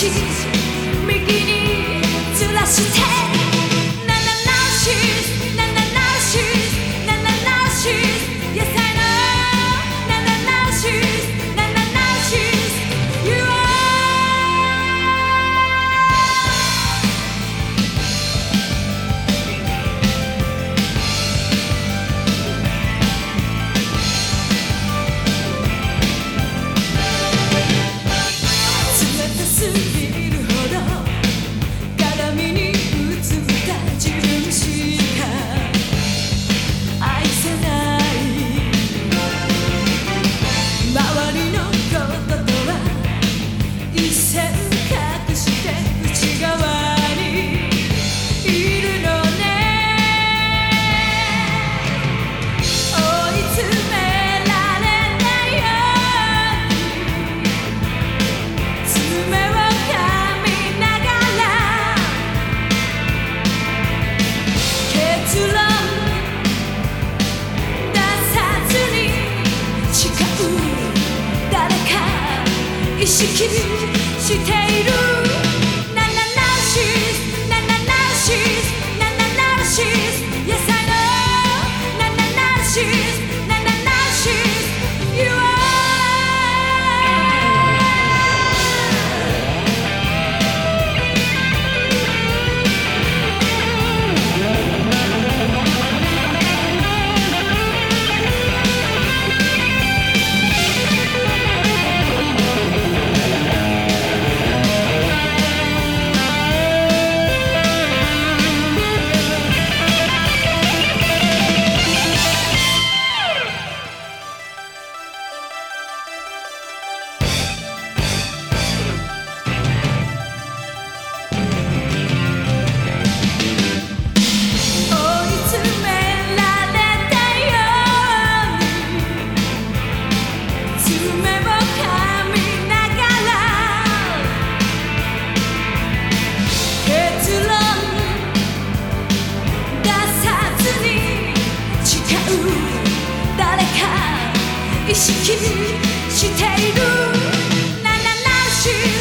Cheese. している意識している。なななし